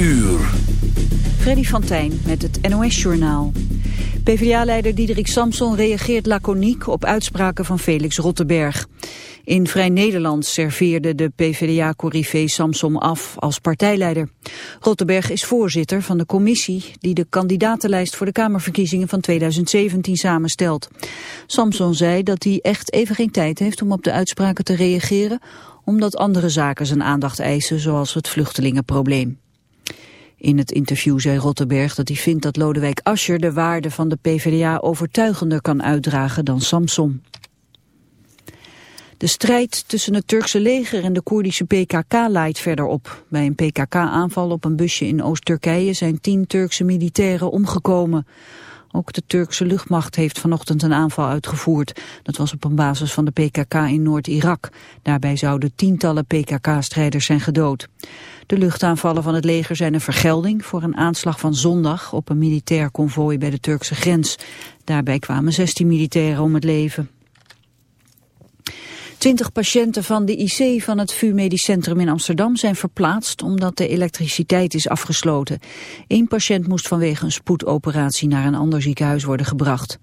uur. Freddy van Tijn met het NOS-journaal. PvdA-leider Diederik Samson reageert laconiek op uitspraken van Felix Rottenberg. In Vrij Nederland serveerde de PvdA-corrivé Samson af als partijleider. Rottenberg is voorzitter van de commissie die de kandidatenlijst voor de Kamerverkiezingen van 2017 samenstelt. Samson zei dat hij echt even geen tijd heeft om op de uitspraken te reageren, omdat andere zaken zijn aandacht eisen, zoals het vluchtelingenprobleem. In het interview zei Rotterberg dat hij vindt dat Lodewijk Asscher de waarde van de PvdA overtuigender kan uitdragen dan Samson. De strijd tussen het Turkse leger en de Koerdische PKK laait verder op. Bij een PKK-aanval op een busje in Oost-Turkije zijn tien Turkse militairen omgekomen. Ook de Turkse luchtmacht heeft vanochtend een aanval uitgevoerd. Dat was op een basis van de PKK in Noord-Irak. Daarbij zouden tientallen PKK-strijders zijn gedood. De luchtaanvallen van het leger zijn een vergelding voor een aanslag van zondag op een militair konvooi bij de Turkse grens. Daarbij kwamen 16 militairen om het leven. Twintig patiënten van de IC van het VU Medisch Centrum in Amsterdam zijn verplaatst omdat de elektriciteit is afgesloten. Eén patiënt moest vanwege een spoedoperatie naar een ander ziekenhuis worden gebracht.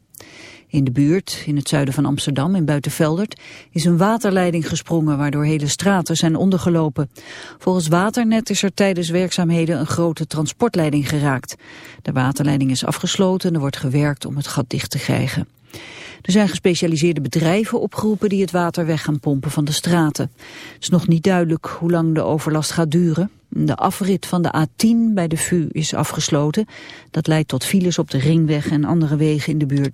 In de buurt, in het zuiden van Amsterdam, in Buitenveldert, is een waterleiding gesprongen waardoor hele straten zijn ondergelopen. Volgens Waternet is er tijdens werkzaamheden een grote transportleiding geraakt. De waterleiding is afgesloten en er wordt gewerkt om het gat dicht te krijgen. Er zijn gespecialiseerde bedrijven opgeroepen die het water weg gaan pompen van de straten. Het is nog niet duidelijk hoe lang de overlast gaat duren. De afrit van de A10 bij de VU is afgesloten. Dat leidt tot files op de ringweg en andere wegen in de buurt.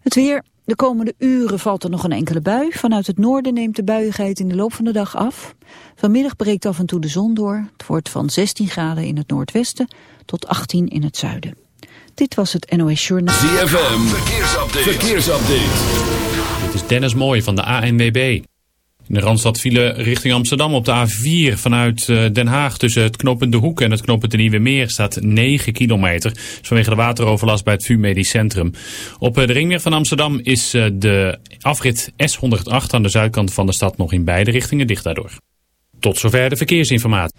Het weer. De komende uren valt er nog een enkele bui. Vanuit het noorden neemt de buiigheid in de loop van de dag af. Vanmiddag breekt af en toe de zon door. Het wordt van 16 graden in het noordwesten tot 18 in het zuiden. Dit was het NOS Journaal. ZFM, verkeersupdate. verkeersupdate. Dit is Dennis Mooij van de ANWB. In de Randstad vielen richting Amsterdam op de A4 vanuit eh, Den Haag tussen het knooppunt De Hoek en het knooppunt De Nieuwe Meer staat 9 kilometer. Vanwege de wateroverlast bij het VU Medisch Centrum. Op eh, de ringweg van Amsterdam is eh, de afrit S108 aan de zuidkant van de stad nog in beide richtingen dicht daardoor. Tot zover de verkeersinformatie.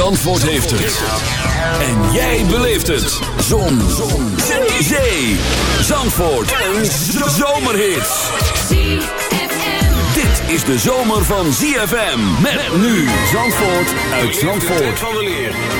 Zandvoort heeft het. En jij beleeft het. Zon. Zon. Zee. Zandvoort. Een zomerhit. Dit is de zomer van ZFM. Met nu Zandvoort uit Zandvoort. van de leer.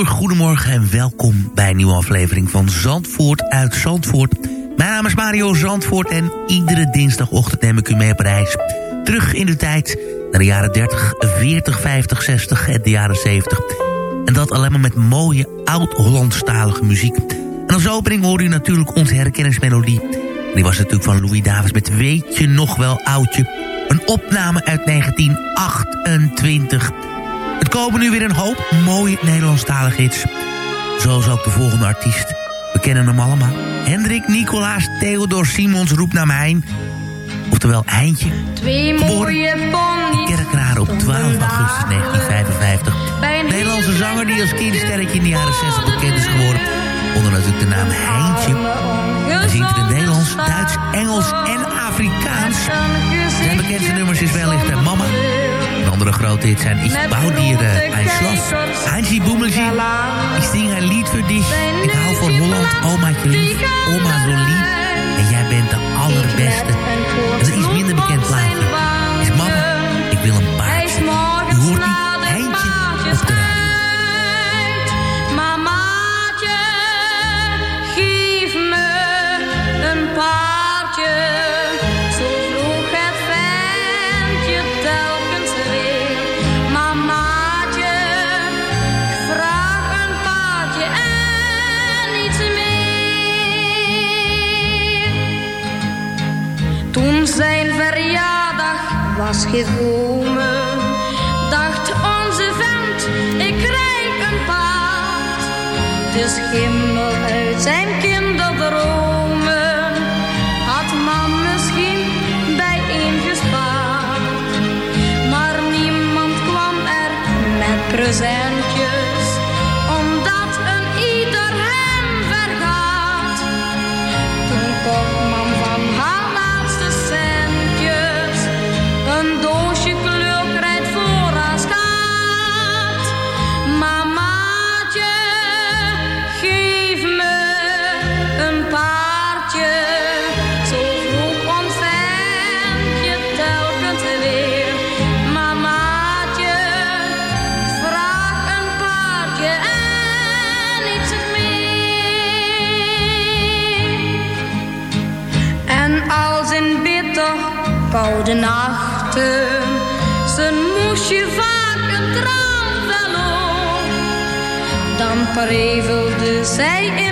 Goedemorgen en welkom bij een nieuwe aflevering van Zandvoort uit Zandvoort. Mijn naam is Mario Zandvoort en iedere dinsdagochtend neem ik u mee op reis. Terug in de tijd naar de jaren 30, 40, 50, 60 en de jaren 70. En dat alleen maar met mooie oud-Hollandstalige muziek. En als opening hoorde u natuurlijk onze herkenningsmelodie. En die was natuurlijk van Louis Davis met Weet je nog wel oudje? Een opname uit 1928. Het komen nu weer een hoop mooie Nederlandstalige hits. Zoals ook de volgende artiest. We kennen hem allemaal. Hendrik Nicolaas Theodor Simons roept naar mij. Oftewel Eindje. Twee mooie ponies. Kerkrade op 12 augustus 1955. Nederlandse zanger die als kindsterretje in de jaren 60 bekend is geworden. Onder natuurlijk de naam Heintje. Hij zingt in het Nederlands, Duits, Engels en Afrikaans. Zijn bekendste nummers is wellicht eh, Mama. Een andere grote hit zijn Ich bouw dir ein Schloss. Heinzie Boemeltje. Ik zing een lied voor dich. Ik hou van Holland, omaatje lief. Oma zo lief. En jij bent de allerbeste. En een iets minder bekend plaatje was dacht onze vent, ik krijg een paard. De schimmel uit zijn kinderdromen koude nachten, zijn moesje vaak een traan. Dan prevelde zij in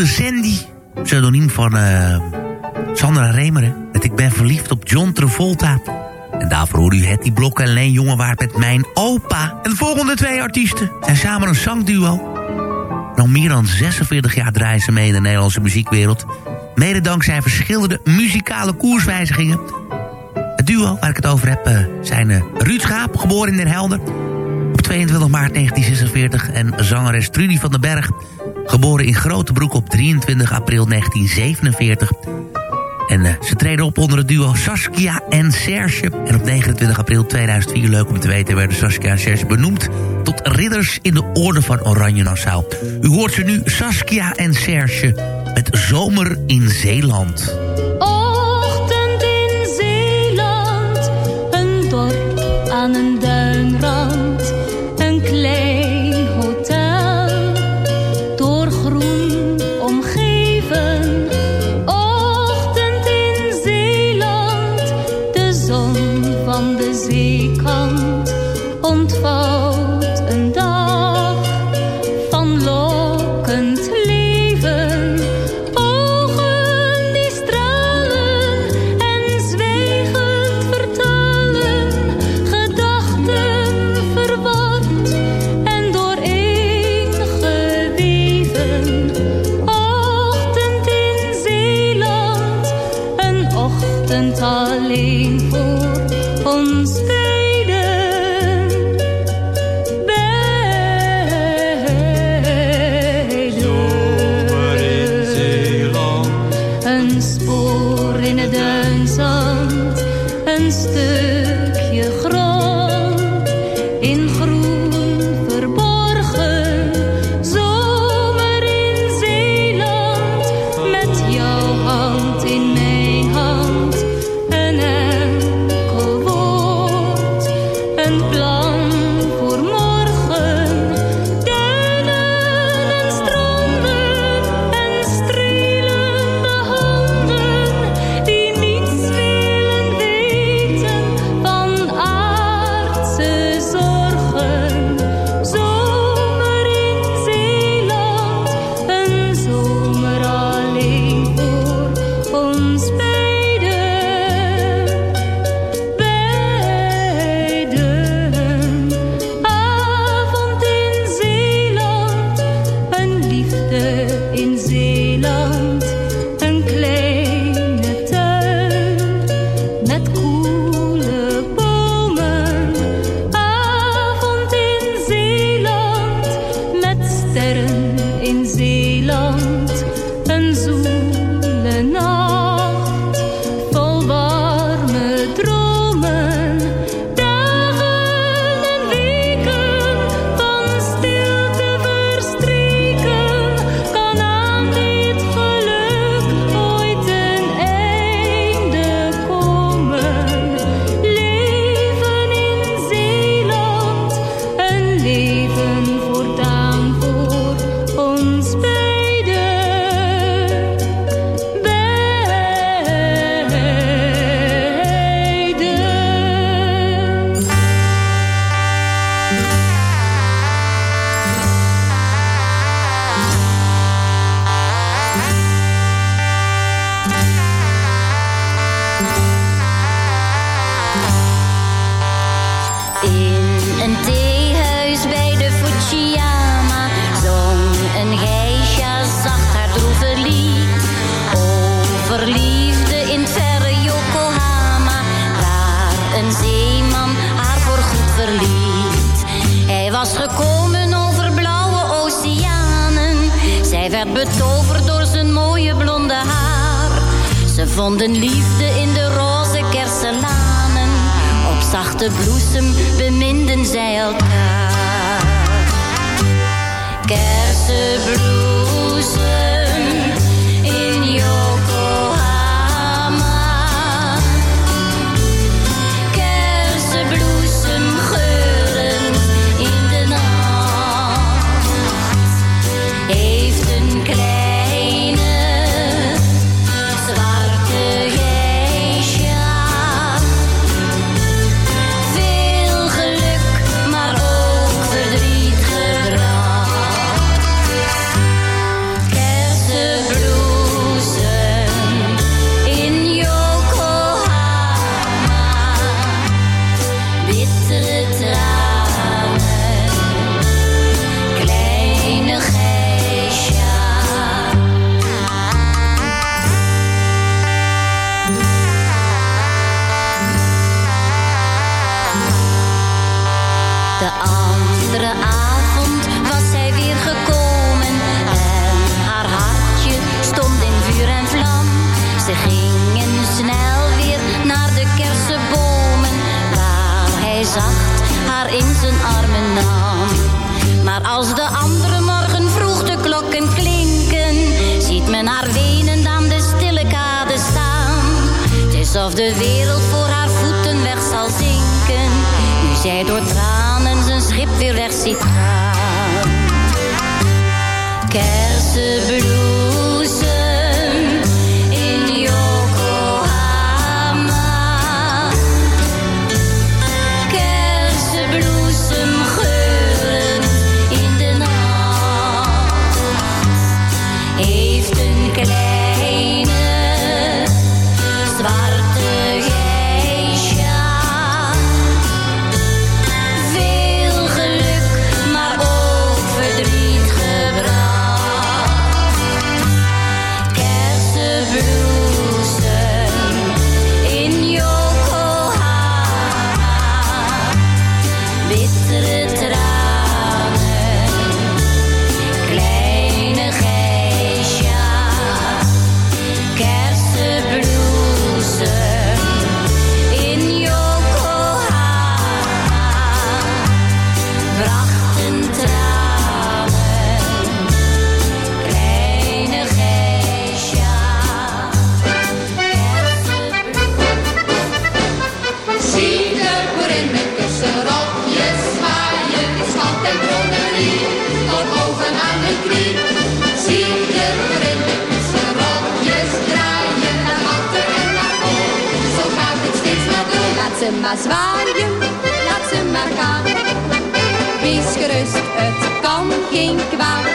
Hoorde Sandy, pseudoniem van eh, Sandra Remeren... met Ik ben verliefd op John Travolta. En daarvoor hoorde u Hetty Blok en Leen Jongewaard met Mijn Opa. En de volgende twee artiesten zijn samen een zangduo. En meer dan 46 jaar draaien ze mee in de Nederlandse muziekwereld. Mede dankzij verschillende muzikale koerswijzigingen. Het duo waar ik het over heb eh, zijn uh, Ruud Schaap, geboren in Den Helder... op 22 maart 1946 en zangeres Trudy van den Berg... geboren in Grotebroek op 23 april 1947... En uh, ze treden op onder het duo Saskia en Serge. En op 29 april 2004, leuk om te weten... werden Saskia en Serge benoemd tot ridders in de orde van Oranje Nassau. U hoort ze nu, Saskia en Serge, met Zomer in Zeeland. Ochtend in Zeeland, een dorp aan een duinrand, of de wereld voor haar voeten weg zal zinken, nu zij door tranen zijn schip weer weg ziet gaan. Kersenbloesem ze maar zwaaien, laat ze maar gaan. Wees gerust, het kan geen kwaad.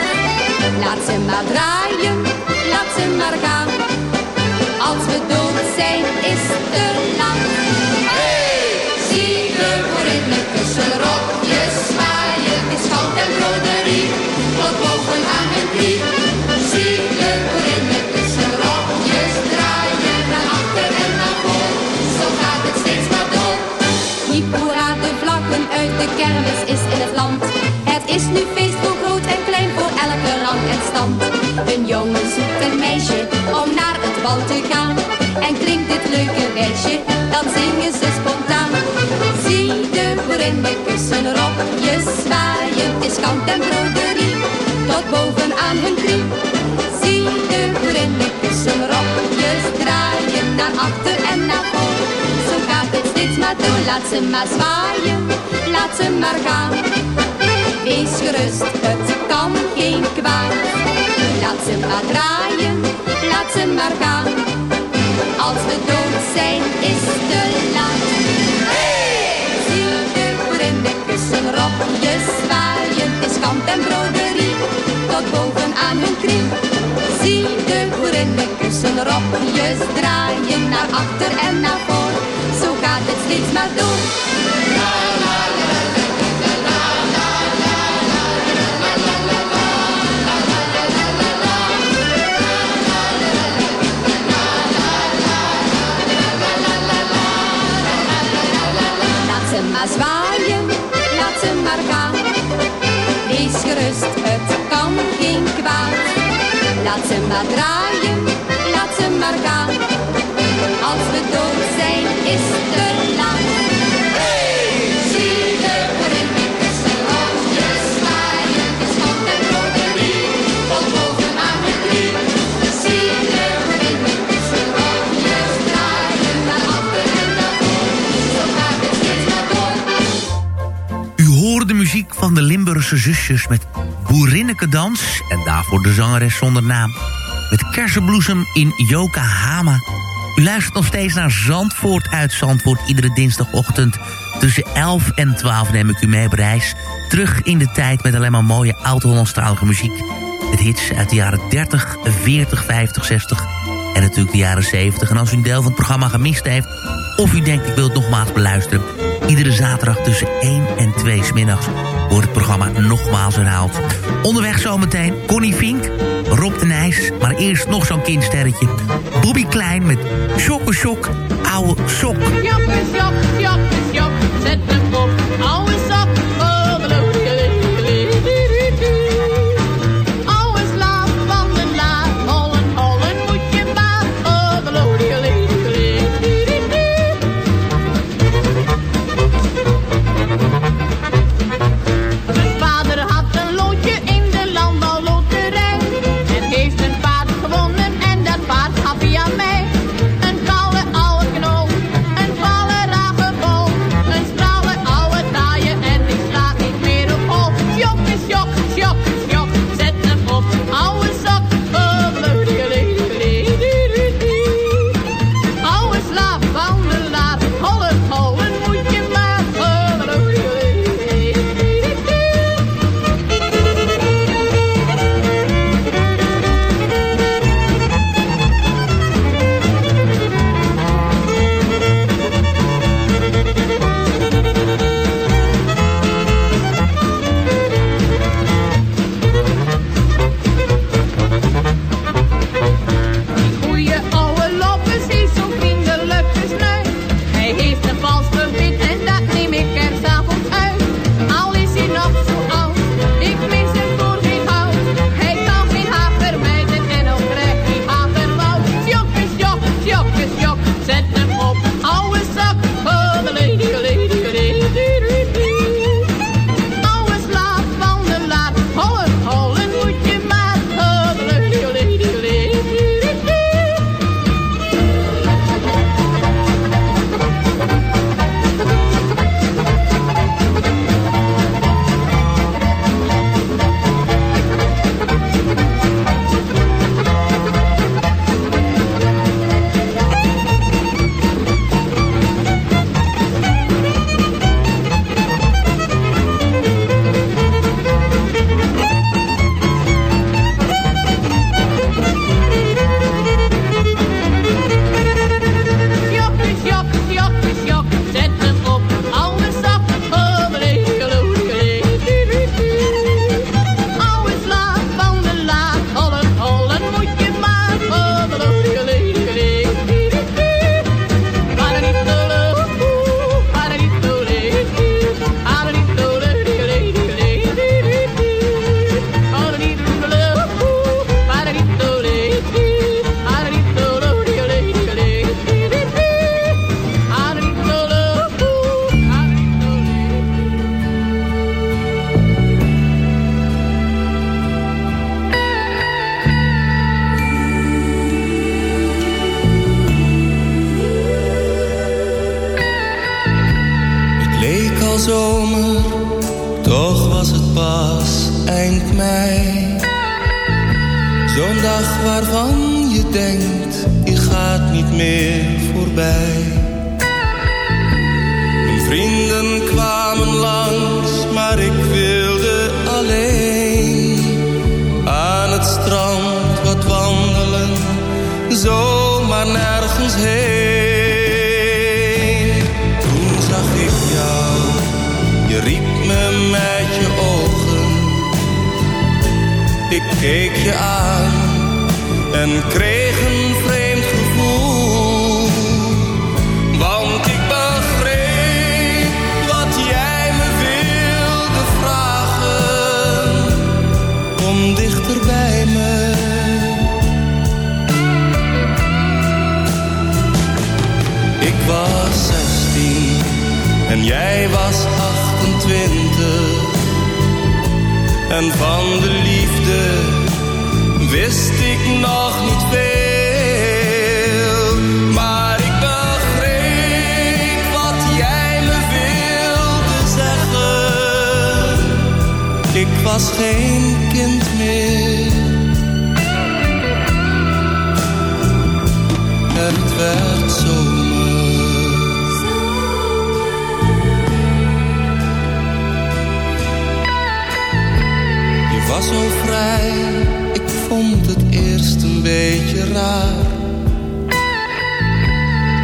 Laat ze maar draaien, laat ze maar gaan. Als we dood zijn, is te laat. Zie de boerin met kussenrokjes zwaaien, is goud en broderie, tot boven aan hun knie. De kermis is in het land. Het is nu feest voor groot en klein, voor elke rang en stand. Een jongen zoekt een meisje om naar het bal te gaan. En klinkt dit leuke wijsje, dan zingen ze spontaan. Zie de boerin met kussenrokjes zwaaien, is kant en broderie, tot boven aan hun knie. Zie de boerin met kussenrokjes draaien, naar achter en naar voor. Zo gaat het steeds maar door, laat ze maar zwaaien, laat ze maar gaan. Wees gerust, het kan geen kwaad. Laat ze maar draaien, laat ze maar gaan. Als we dood zijn, is te laat. Zie de boerin de kussenrokjes zwaaien, het is kant en broderie, tot boven aan hun knie. Zie de boerin de kussenrokjes draaien, naar achter en naar voor, zo gaat het steeds maar door. Laat het kan geen kwaad. Laat ze maar draaien, laat ze maar gaan. Als we dood zijn, is het de Limburgse zusjes met Boerinneke Dans... en daarvoor de zangeres zonder naam met Kersenbloesem in Yokohama. U luistert nog steeds naar Zandvoort uit Zandvoort... iedere dinsdagochtend tussen 11 en 12 neem ik u mee op reis. Terug in de tijd met alleen maar mooie oud-Hollandstalige muziek. Met hits uit de jaren 30, 40, 50, 60 en natuurlijk de jaren 70. En als u een deel van het programma gemist heeft... of u denkt ik wil het nogmaals beluisteren... iedere zaterdag tussen 1 en 2 smiddags wordt het programma nogmaals herhaald. Onderweg zometeen Connie Fink, Rob de Nijs... maar eerst nog zo'n kindsterretje. Bobby Klein met Shokke Shock, ouwe sok. Jappes, jap, jappes, jap, zet hem op, ouwe sap,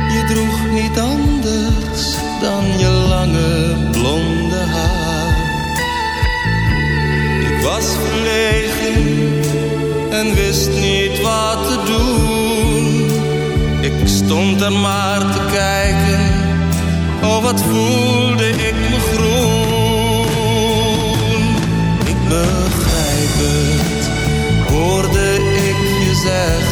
Je droeg niet anders dan je lange blonde haar. Ik was verlegen en wist niet wat te doen. Ik stond er maar te kijken, oh wat voelde ik me groen. Ik begrijp het, hoorde ik je zeggen.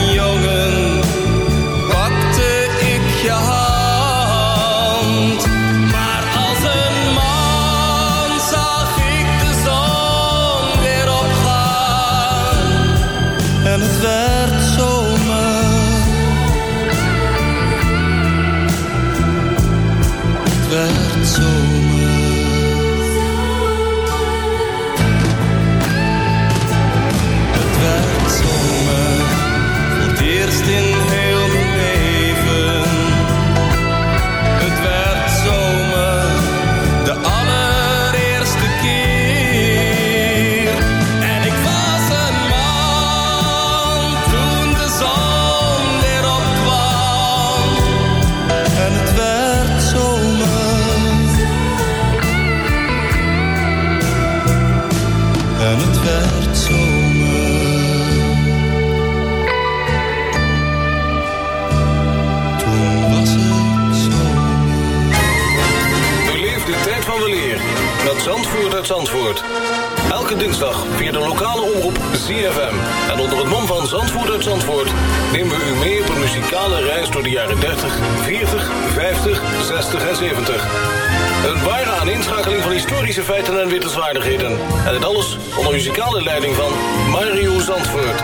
werd jaren 30, 40, 50, 60 en 70. Een ware aaninschakeling van historische feiten en wittelswaardigheden. En het alles onder muzikale leiding van Mario Zandvoort.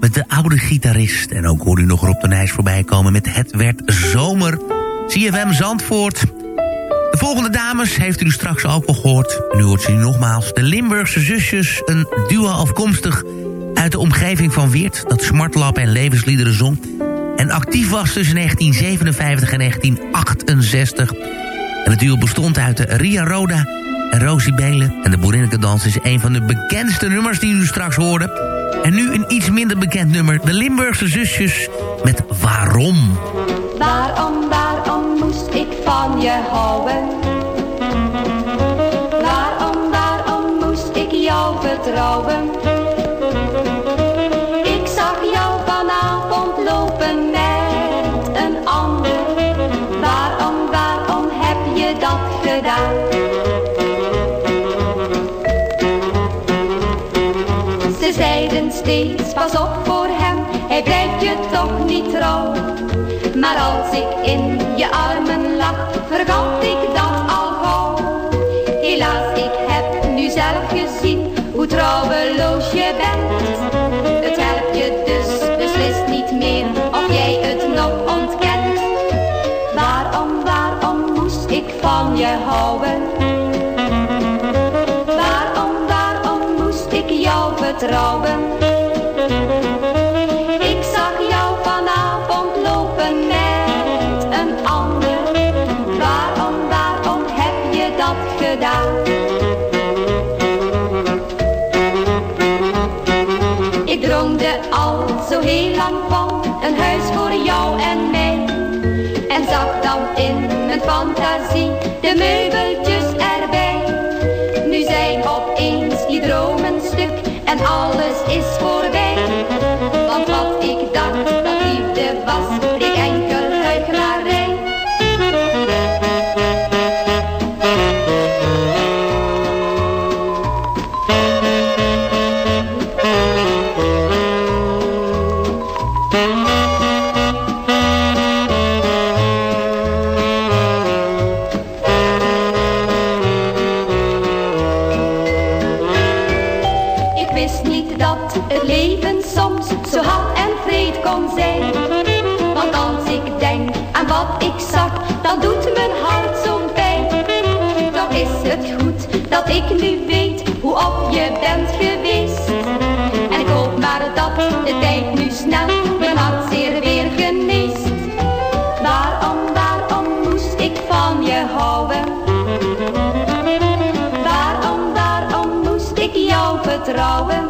Met de oude gitarist. En ook hoorde u nog Rob de Nijs voorbij komen met Het werd zomer. CFM Zandvoort. De volgende dames heeft u straks ook al gehoord. Nu hoort ze nogmaals. De Limburgse zusjes, een duo afkomstig uit de omgeving van Weert... dat smartlap en levensliederen zong. En actief was tussen 1957 en 1968. En het duo bestond uit de Ria Roda en Rosie Belen. En de Boerinnekendans is een van de bekendste nummers die u straks hoorde. En nu een iets minder bekend nummer. De Limburgse zusjes met Waarom. Waarom, waarom moest ik van je houden? Waarom, waarom moest ik jou vertrouwen? Steeds, pas op voor hem, hij blijft je toch niet trouw. Maar als ik in je armen lag, vergat ik dat een huis voor jou en mij. En zag dan in mijn fantasie de meubeltjes erbij. Nu zijn opeens die dromen stuk en alles is voorbij. Ik nu weet hoe op je bent geweest. En ik hoop maar dat de tijd nu snel mijn hart zeer weer geneest. Waarom, waarom moest ik van je houden? Waarom, waarom moest ik jou vertrouwen?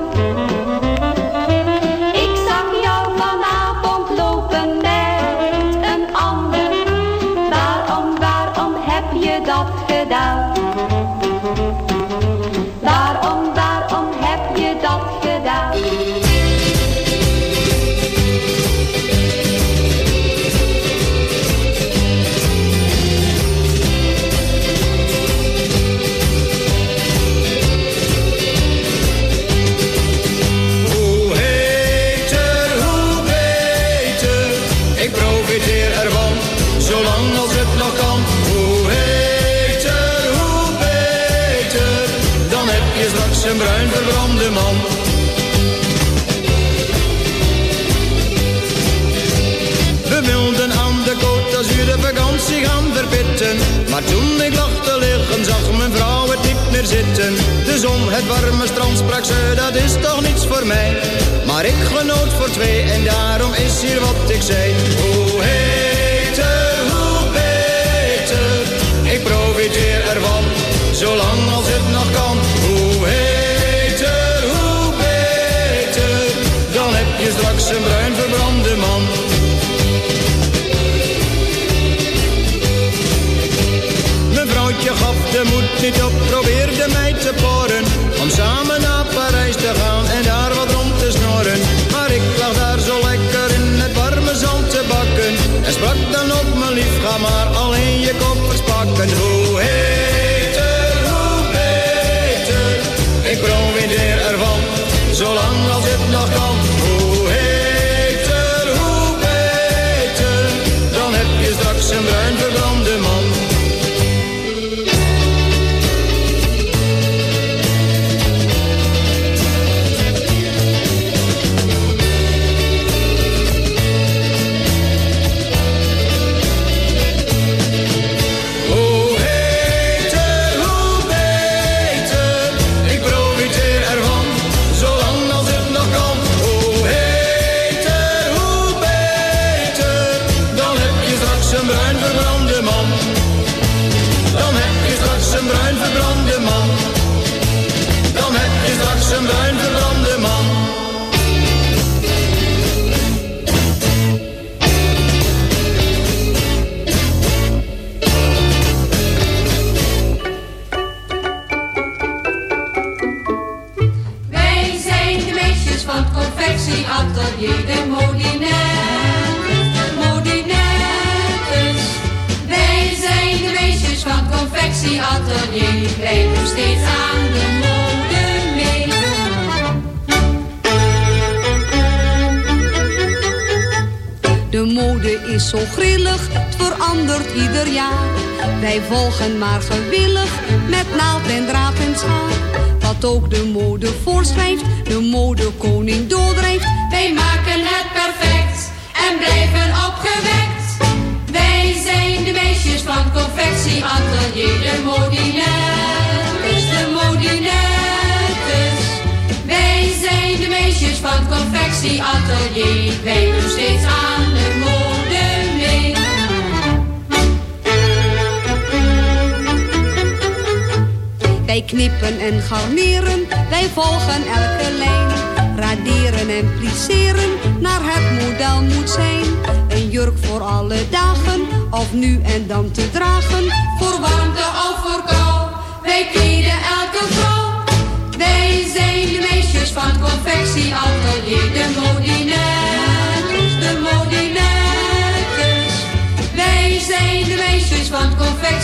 En daarom is hier wat ik zei. Hoe heter, hoe beter. Ik profiteer ervan, zolang als het nog kan. Hoe heter, hoe beter. Dan heb je straks een bruin verbrande man. Mijn vrouwtje gaf de moed niet op, probeerde mij te poren.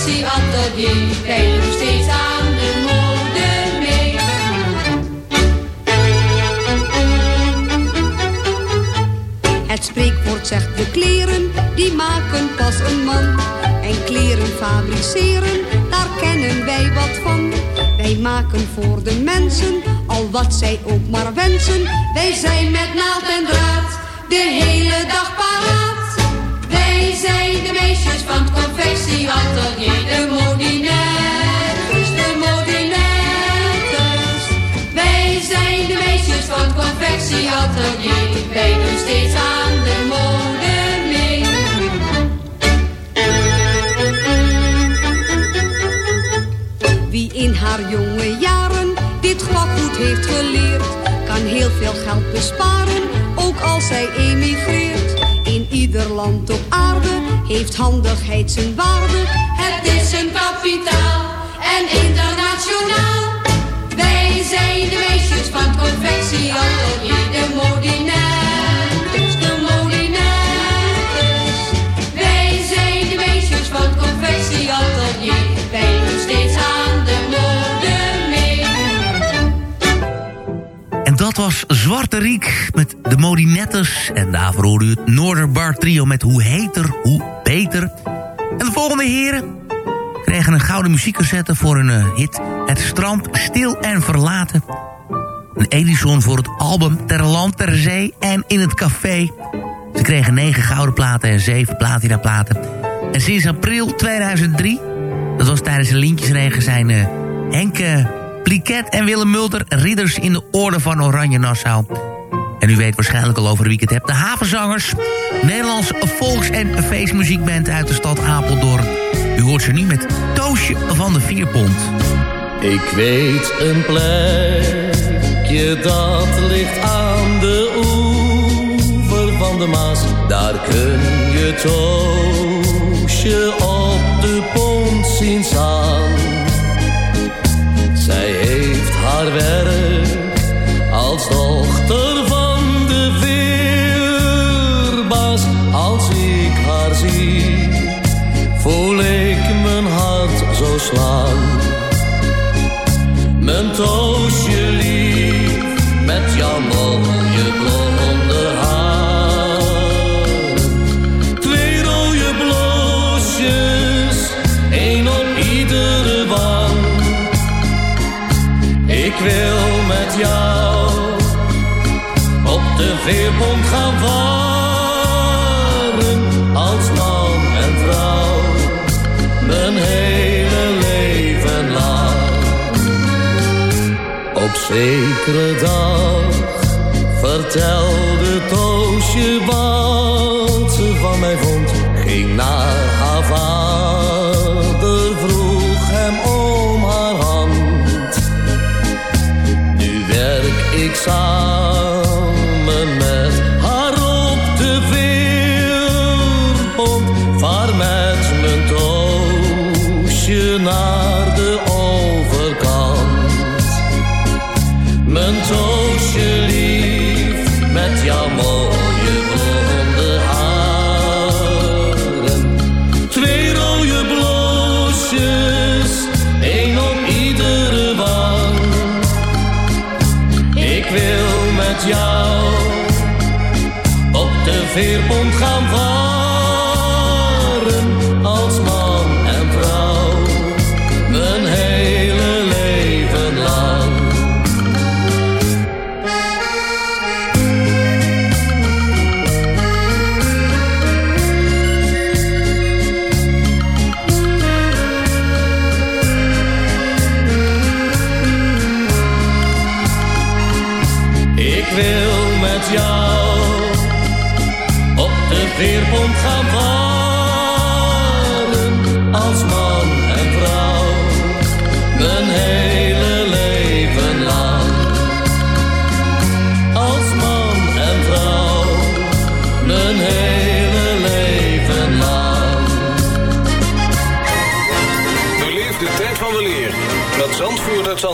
Het confectieatelier, wij doen steeds aan de mode mee. Het spreekwoord zegt de kleren, die maken pas een man. En kleren fabriceren, daar kennen wij wat van. Wij maken voor de mensen, al wat zij ook maar wensen. Wij zijn met naald en draad, de hele dag paraat. Wij zijn de meisjes van het confectieatelier, de modinettes, de modinettes. Wij zijn de meisjes van het confectieatelier, wij doen steeds aan de mode mee. Wie in haar jonge jaren dit vakgoed heeft geleerd, kan heel veel geld besparen, ook als zij emigreert. Ieder land op aarde heeft handigheid zijn waarde. Het is een kapitaal en internationaal. Wij zijn de meisjes van het confectieatelier, de modinettes, dat was Zwarte Riek met de Modinettes. En daarvoor hoorde u het Noorderbar trio met Hoe heter, hoe beter. En de volgende heren kregen een gouden muziekcassette voor hun eh, hit... Het strand stil en verlaten. Een Edison voor het album Ter Land, Ter Zee en In het Café. Ze kregen negen gouden platen en zeven platina platen. En sinds april 2003, dat was tijdens de Lintjesregen... zijn eh, Henk eh, Pliket en Willem Mulder ridders in de orde van Oranje Nassau. En u weet waarschijnlijk al over wie ik het heb. De Havenzangers, Nederlands volks- en feestmuziekband uit de stad Apeldoorn. U hoort ze nu met Toosje van de Vierpont. Ik weet een plekje dat ligt aan de oever van de Maas. Daar kun je Toosje op de pont zien staan. Als dochter van de veerbaas. Als ik haar zie, voel ik mijn hart zo slaan. Mijn toosje op de veerpont gaan varen. Als man en vrouw, mijn hele leven lang. Op zekere dag vertelde Toosje wat werk veerpont gaan varen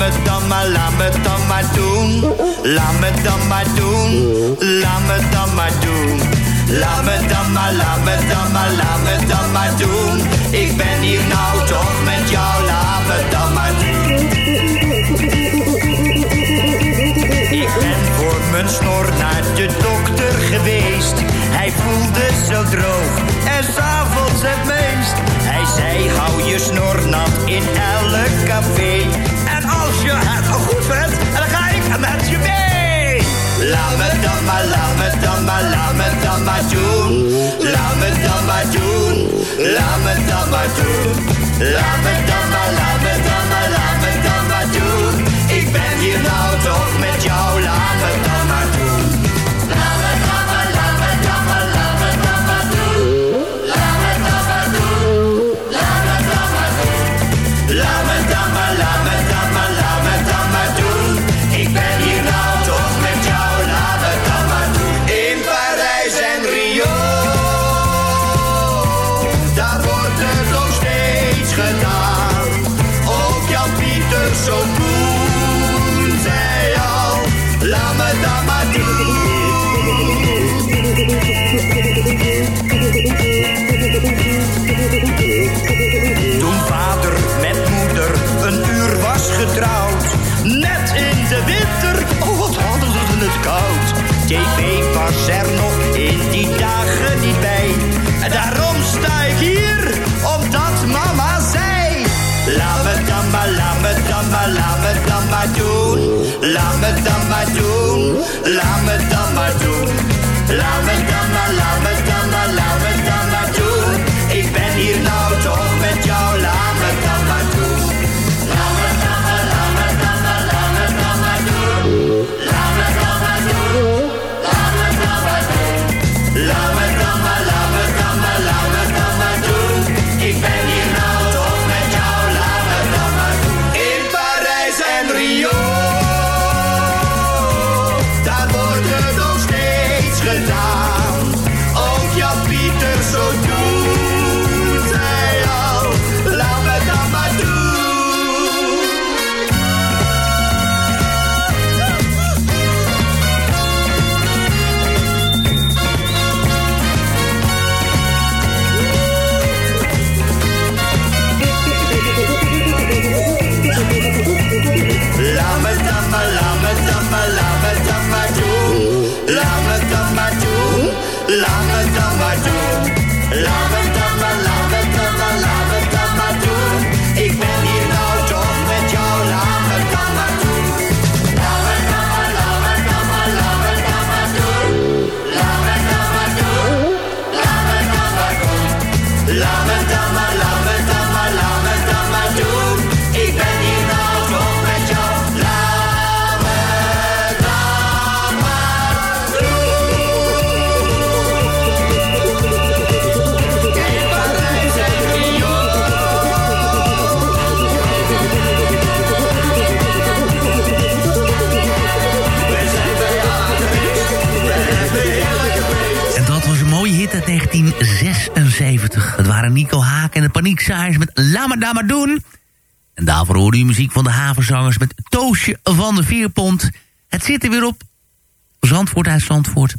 me dan maar, laat me dan maar doen. Laat me dan maar doen, laat me dan maar doen. Laat me dan maar, laat me dan maar, laat me dan maar doen. Ik ben hier nou toch met jou, laat me dan maar doen. Ik ben voor mijn snor naar de dokter geweest. Hij voelde zo droog en s'avonds het meest. Hij zei, hou je snor nat in elk café. En je het goed vindt, dan ga ik met je mee. Laat me dan maar, laat me dan maar, laat me dan maar doen. Laat me dan maar doen, laat me dan maar doen. Laat me dan maar, laat me dan maar, laat me dan maar doen. Ik ben hier nou toch met jou, laat me dan maar doen. Net in de winter, oh wat hadden ze het koud. TV was er nog in die dagen niet bij. En daarom sta ik hier, omdat mama zei. Laat me dan maar, laat me dan maar, laat me dan maar doen. Laat me dan Nico Haak en de Paniekzaaiers met Lama Dama Doen. En daarvoor hoorde u muziek van de havenzangers met Toosje van de Vierpont. Het zit er weer op. Zandvoort uit Zandvoort.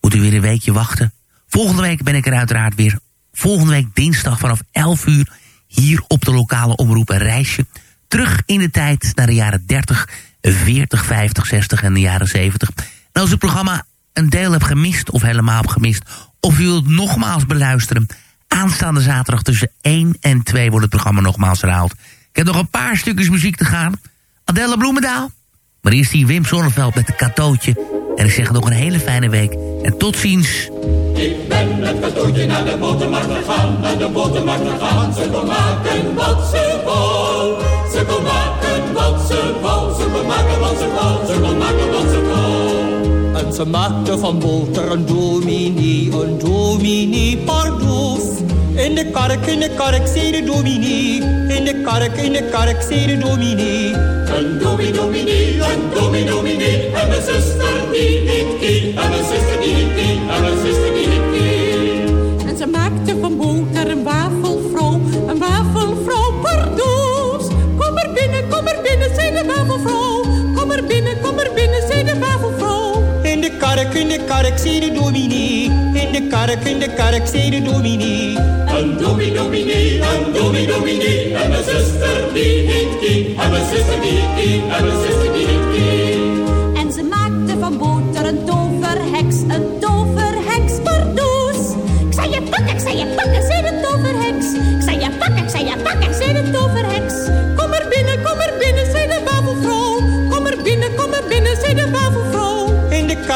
Moet u weer een weekje wachten. Volgende week ben ik er uiteraard weer. Volgende week dinsdag vanaf 11 uur. Hier op de lokale omroep een reisje. Terug in de tijd naar de jaren 30, 40, 50, 60 en de jaren 70. En als u het programma een deel hebt gemist of helemaal hebt gemist... of u wilt nogmaals beluisteren... aanstaande zaterdag tussen 1 en 2 wordt het programma nogmaals herhaald. Ik heb nog een paar stukjes muziek te gaan. Adelle Bloemendaal. Maar eerst die Wim Zonneveld met een katootje. En ik zeg nog een hele fijne week. En tot ziens. Ik ben met katoentje naar de botermarkt gegaan, naar de botermarkt gegaan. Ze kon maken wat ze wou. Ze kon maken wat ze wou. Ze kon maken wat ze wou. Ze kon maken wat ze wou. En ze maakte van boter een dominee, een dominee pardoes. In de kark, in de kark, zei de dominee. In de kark, in de kark, zei de dominee. Een dominee, dominee, een dominee, dominee. En mijn zuster die niet kie. En mijn zuster die niet kie. En mijn zuster die niet kie. En ze maakte van boter een wafelvrouw, een wafelvrouw pardoes. Kom er binnen, kom er binnen, zei de wafelvrouw. Kom er binnen, kom er binnen, zei de wafelvrouw. In de kark, in de kark, zei de dominee. In de kark, in de kark, zei de dominee. Een dominee, dominee, een dominee, dominee. En mijn zuster die niet kie. En mijn zuster die niet kie. En mijn zuster die niet kie. En ze maakte van boter een toverheks, een toverheks pardoes. Ik zei je pakken, ik zei je pakken,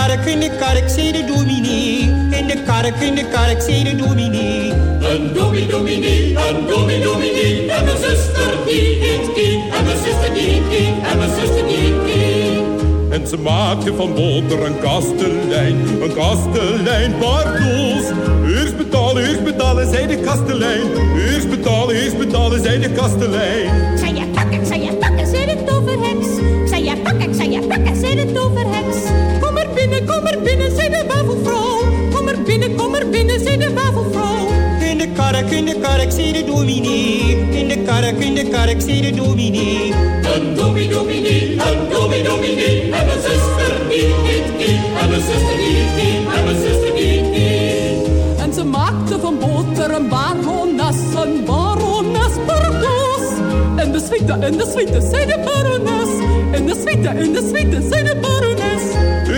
kark, in de kark, zei de dominee. In de kark, in de kark, zei de dominee. Een dominee, dominee, een dominee, dominee. En mijn zuster die niet kie. En mijn zuster die niet kie. En mijn zuster die kie. En ze maakte van boter een kastelein, een kastelein pardoes. Eerst betalen, eerst betalen, zei de kastelein. Eerst betalen, eerst betalen, zei de kastelein. Kom er binnen, zei de wafelvrouw. Kom er binnen, kom er binnen, zei de wafelvrouw. In de kark, in de kark, zei de dominee. In de kark, in de kark, zei de dominee. Een dominee, dominee, een dominee, dominee. En mijn zuster die niet kie. En mijn zuster die kie. En mijn zuster die kie. En ze maakte van boter een barones, een barones pardoes. En de suite, en de suite, zei de barones. En de suite, en de suite, zei de barones.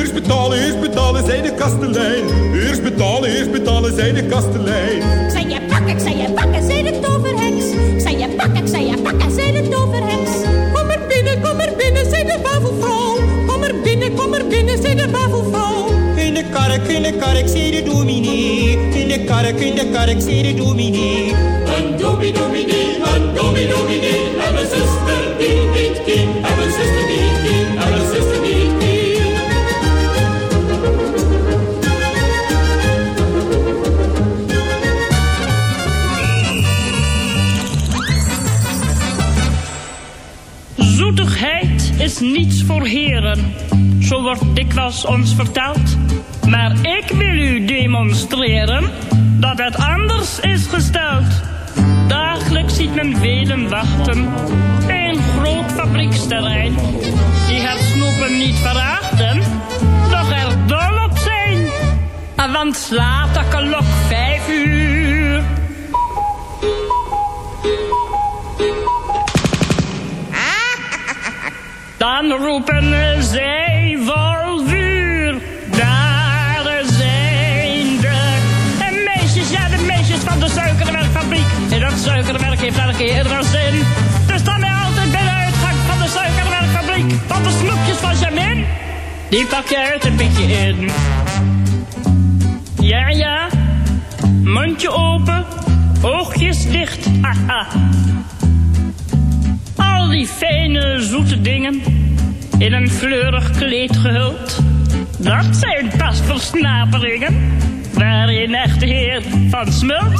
Eerst betalen, eerst betalen, zei de kastelein. Eerst betalen, eerst betalen, zei de kastelein. Ik zei je pakken, ik zei je pakken, zei de toverheks. Ik zei je pakken, ik zei je pakken, zei de toverheks. Kom er binnen, kom er binnen, zei de wafelvrouw. Kom er binnen, kom er binnen, zei de wafelvrouw. In de kark, in de kark, zei de dominee. In de kark, in de kark, zei de dominee. Een dominee, dominee, een dominee, dominee. En mijn zuster die niet kie. Is niets voor heren, zo wordt dikwijls ons verteld. Maar ik wil u demonstreren dat het anders is gesteld. Dagelijks ziet men velen wachten bij een groot fabrieksterrein. Die het snoepen niet verachten, doch er dol op zijn. Want slaat de klok vijf uur. Dan roepen zij vol vuur. Daar zijn de meisjes, ja de meisjes van de suikerwerkfabriek. En dat suikerwerk heeft elke keer een zin. Dus dan ben altijd bij de uitgang van de suikerwerkfabriek. Want de snoepjes van Jamin, die pak je uit een beetje in. Ja, ja, mondje open, oogjes dicht, haha. Al die fijne, zoete dingen, in een fleurig kleed gehuld. Dat zijn pas versnaperingen, waarin echt heer van smult.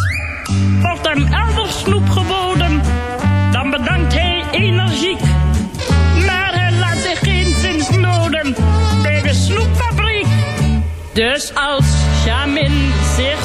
Wordt hem elders snoep geboden, dan bedankt hij energiek. Maar hij laat zich geen zins noden bij de snoepfabriek. Dus als Jamin zich